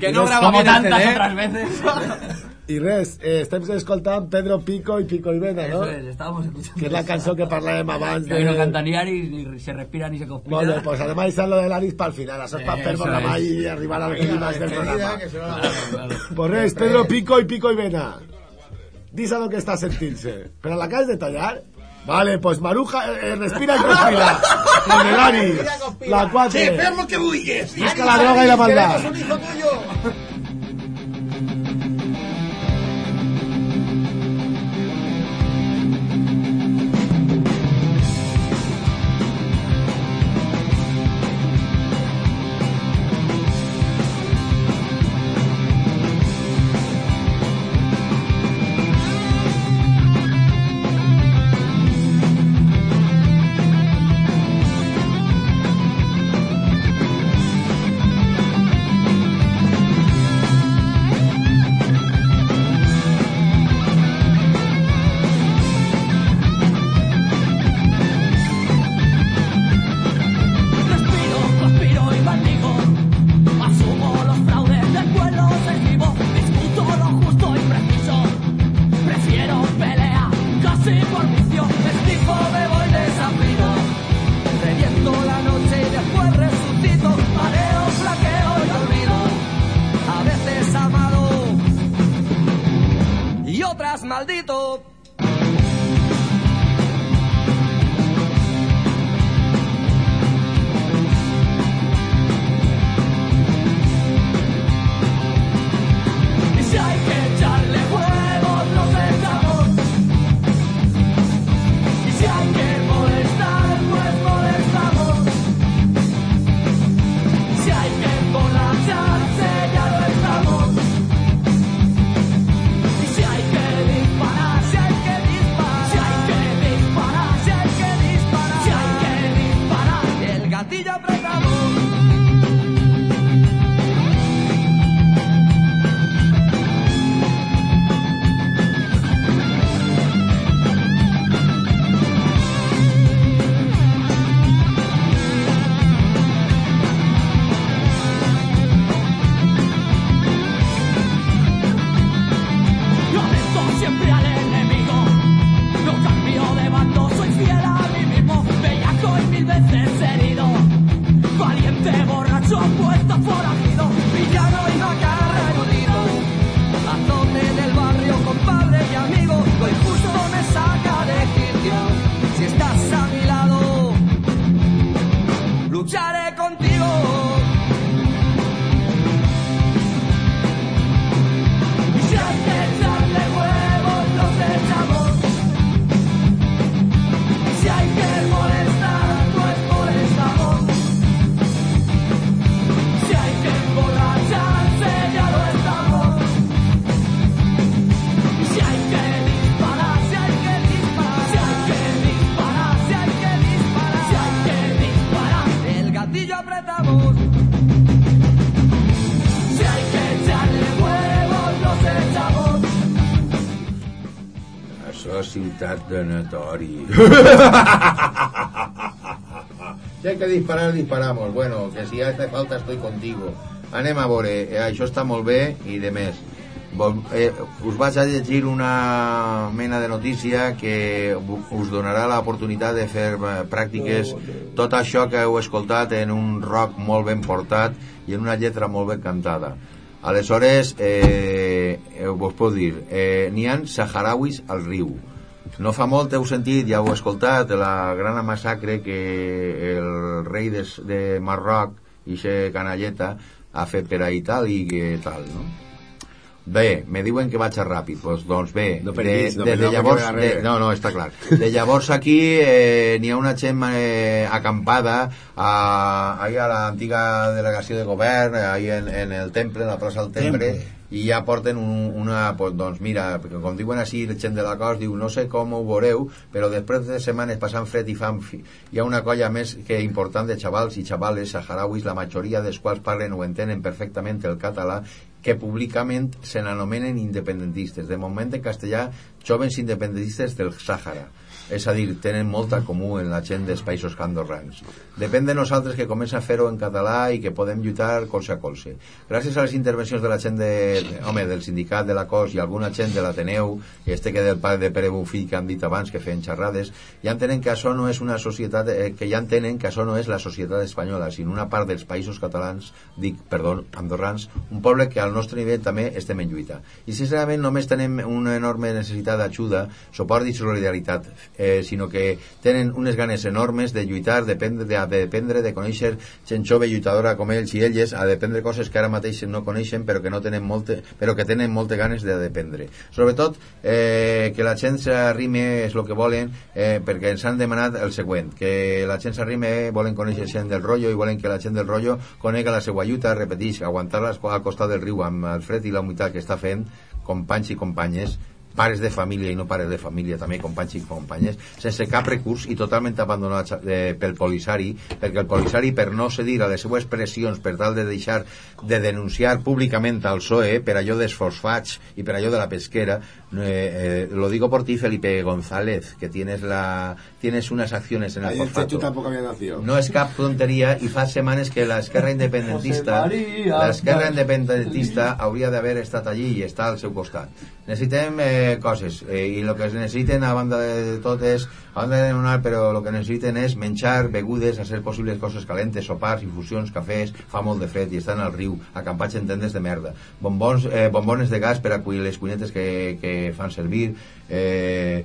Que no I el tantas CD. otras veces. (laughs) I res, eh, estem escoltant Pedro Pico i Pico y Vena, no? Eso es, estábamos escuchando. Que és la cançó que parlàvem abans Que de... no cantan ni Aris, ni se respira ni se conspira. Bueno, pues además está lo del Aris para el final, això és per fer programar es. i arribar al clímax del programa. que Pues res, Pedro Pico y Pico y Vena. Dis a lo que está sentirse. ¿Pero la acabas de tallar? Vale, pues Maruja, eh, eh, respira y conspira. Con el Aris. La 4. Sí, fes lo que vulguis. Busca la droga y la maldad. un hijo tuyo. És ciutat de Natori. si (laughs) hay que disparar, disparamos. Bueno, que si hace falta estoy contigo. Anem a veure, eh, això està molt bé i de més. Vol- Eh, us vaig a llegir una mena de notícia que us donarà l'oportunitat de fer eh, pràctiques tot això que heu escoltat en un rock molt ben portat i en una lletra molt ben cantada. Aleshores, eh, eh, vos puc dir, eh, n'hi han saharauis al riu. No fa molt heu sentit, ja heu escoltat, la gran massacre que el rei de, de Marroc, i se canalleta, ha fet per a Itàlia i que tal, no? Bé, me diuen que vaig a ràpid, doncs, doncs bé, No per de, no de, per- de no, llavors, perquè de, no, no, està clar. De llavors aquí eh, n'hi ha una gent eh, acampada a, ahí a l'antiga delegació de govern, ahí en, en el temple, en la plaça del temple, Temple. i ja porten un, una, pues, doncs mira, com diuen així, gent de la cos, diu, no sé com ho veureu, però després de setmanes passant fred i fam, fi- hi ha una colla més que important de xavals i xavales saharauis, la majoria dels quals parlen o entenen perfectament el català, que públicament se n'anomenen independentistes. De moment en castellà, jovens independentistes del Sàhara. És a dir, tenen molta comú en la gent dels països andorrans. Depèn de nosaltres que comença a fer-ho en català i que podem lluitar colze a colze. Gràcies a les intervencions de la gent de, home, del sindicat de la COS i alguna gent de l'Ateneu, i este que del pare de Pere Bufill que han dit abans que feien xerrades, ja entenen que això no és una societat, eh, que ja entenen que això no és la societat espanyola, sinó una part dels països catalans, dic, perdó, andorrans, un poble que al nostre nivell també estem en lluita. I sincerament només tenem una enorme necessitat d'ajuda, suport i solidaritat, eh, sinó que tenen unes ganes enormes de lluitar, dependre, de, de dependre, de conèixer gent jove lluitadora com ells i elles, a dependre coses que ara mateix no coneixen però que no tenen molte, però que tenen moltes ganes de dependre. Sobretot eh, que la gent s'arrime és el que volen eh, perquè ens han demanat el següent, que la gent s'arrime, volen conèixer gent del rotllo i volen que la gent del rotllo conega la seva lluita, repeteix, aguantar-la al costat del riu amb el fred i la humitat que està fent companys i companyes pares de família i no pares de família, també companys i companyes, sense cap recurs i totalment abandonats eh, pel Polisari, perquè el Polisari, per no cedir a les seues pressions per tal de deixar de denunciar públicament al PSOE per allò dels fosfats i per allò de la pesquera, eh, eh, lo digo por ti, Felipe González, que tienes, la, tienes unas acciones en el fosfato. tú tampoco había nacido. No és cap tonteria i fa setmanes que l'esquerra (laughs) independentista José María. l'esquerra independentista hauria d'haver estat allí i està al seu costat. Necessitem eh, coses eh, i el que es necessiten a banda de tot és a banda de donar, però el que necessiten és menjar, begudes, a ser possibles coses calentes, sopars, infusions, cafès, fa molt de fred i estan al riu, acampats en tendes de merda. Bombons, eh, bombones de gas per a cuir les cuinetes que, que fan servir, eh,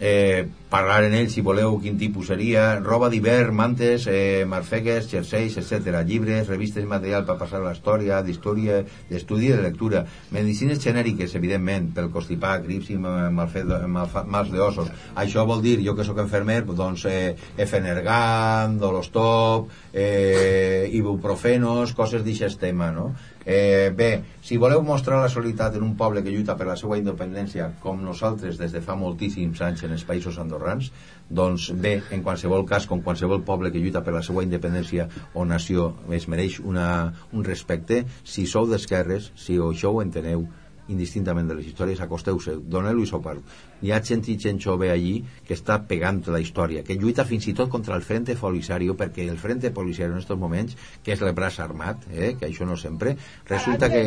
eh, parlar en ell si voleu quin tipus seria, roba d'hivern, mantes, eh, marfegues, jerseis, etc. Llibres, revistes material per passar la història, d'història, d'estudi i de lectura. Medicines genèriques, evidentment, pel constipat, grips i mals d'ossos. Això vol dir, jo que sóc enfermer, doncs eh, Efenergan, Dolostop, eh, ibuprofenos, coses d'aquest tema, no? Eh, bé, si voleu mostrar la solidaritat en un poble que lluita per la seva independència com nosaltres des de fa moltíssims anys en els països andorrans doncs bé, en qualsevol cas com qualsevol poble que lluita per la seva independència o nació es mereix una, un respecte. Si sou d'esquerres, si això ho enteneu indistintament de les històries, acosteu-se, doneu-li suport. Hi ha gent i gent jove allí que està pegant la història, que lluita fins i tot contra el Frente Polisario, perquè el Frente Polisario en aquests moments, que és el braç armat, eh, que això no sempre, resulta que,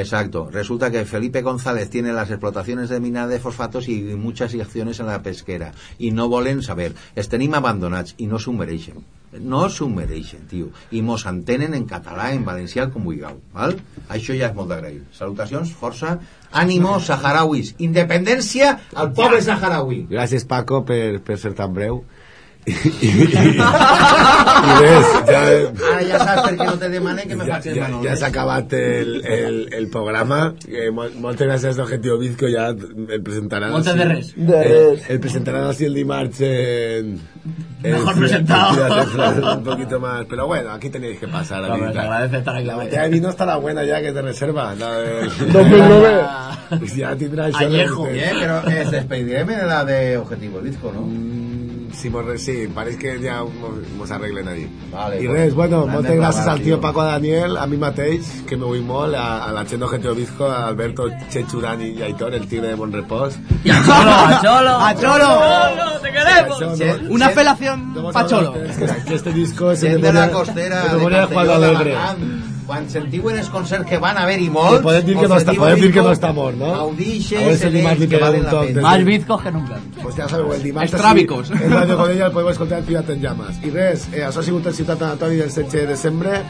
exacto, resulta que Felipe González tiene las explotaciones de mina de fosfatos y muchas acciones en la pesquera, i no volen saber. Els tenim abandonats i no s'ho mereixen no s'ho mereixen, tio. I mos entenen en català, en valencià, com vulgueu. Val? Això ja és molt d'agrair. Salutacions, força, ànimo, saharauis. Independència al poble saharaui. Gràcies, Paco, per, per ser tan breu. (laughs) I res, ja, Ara ja saps per què no te demane que me ja, facis ja, Manol. ja s'ha acabat el, el, el programa. Eh, mol, moltes gràcies d'Objectiu Vizco, ja el presentaran. Moltes així- de res. De El, res. el presentaran así el dimarts en... en Mejor presentado. (laughs) un poquito más. Pero bueno, aquí tenéis que pasar. No, pero se agradece estar aquí. La botella de vino estarà buena ya que te reserva. La del... 2009. (laughs) Pues ya tindrà això. Añejo. de- Bien, pero eh, en la de Objetivo Disco, ¿no? Sí, mos sí, parece que ja mos, arreglen allí. Vale, I pues, res, bueno, grande moltes gràcies al tio. Paco Daniel, a mi mateix, que me vull molt, a, a la d'Objectiu Vizco, a Alberto Chechurani i Aitor, el tigre de Bonrepós. Y a Cholo, (laughs) a Cholo. ¡A Cholo! ¡Te queremos! No- Una felación no pa' Cholo. es que, este disco es Gent de la costera, de de memoria de Juan Alegre. Quan sentiu en els concerts que van haver-hi molts... Que podem dir que no està- podem dir que no està mort, no? Audixe, A veure si el dimarts li que pega un toc Más bizcos que nunca. Pues ja sabeu, el dimarts Estràbicos. així, en Radio Godella el podeu escoltar en Ciutat en Llamas. I res, eh, això ha sigut el Ciutat Anatori del 16 de desembre.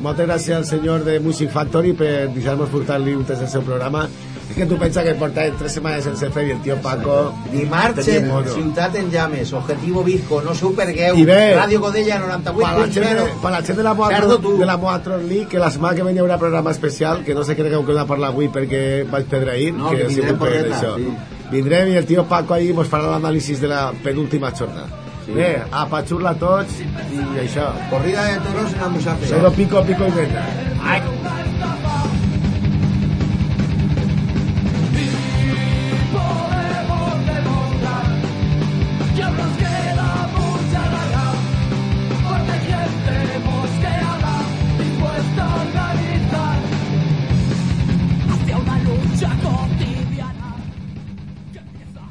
Moltes gràcies al senyor de Music Factory per deixar-nos portar-li un test del seu programa. És que tu pensa que portàvem tres setmanes sense fer i el tio Paco... Dimarts. Ciutat en Llames, Objetivo Bizco, no s'ho pergueu. I bé, Ràdio Godella Per la, gent, 98.0. per la gent de la tu. de la Moatron League, que la setmana que ve hi haurà programa especial, que no sé cregueu que ho he de parlar avui perquè vaig perdre ahir, No, que, que sigut per això. sí. Vindrem i el tio Paco ahí mos farà l'anàlisi de la penúltima jornada. Sí. Bé, apachurla tots i això. Corrida de toros en la Musafia. Solo pico, pico y venda. Ai,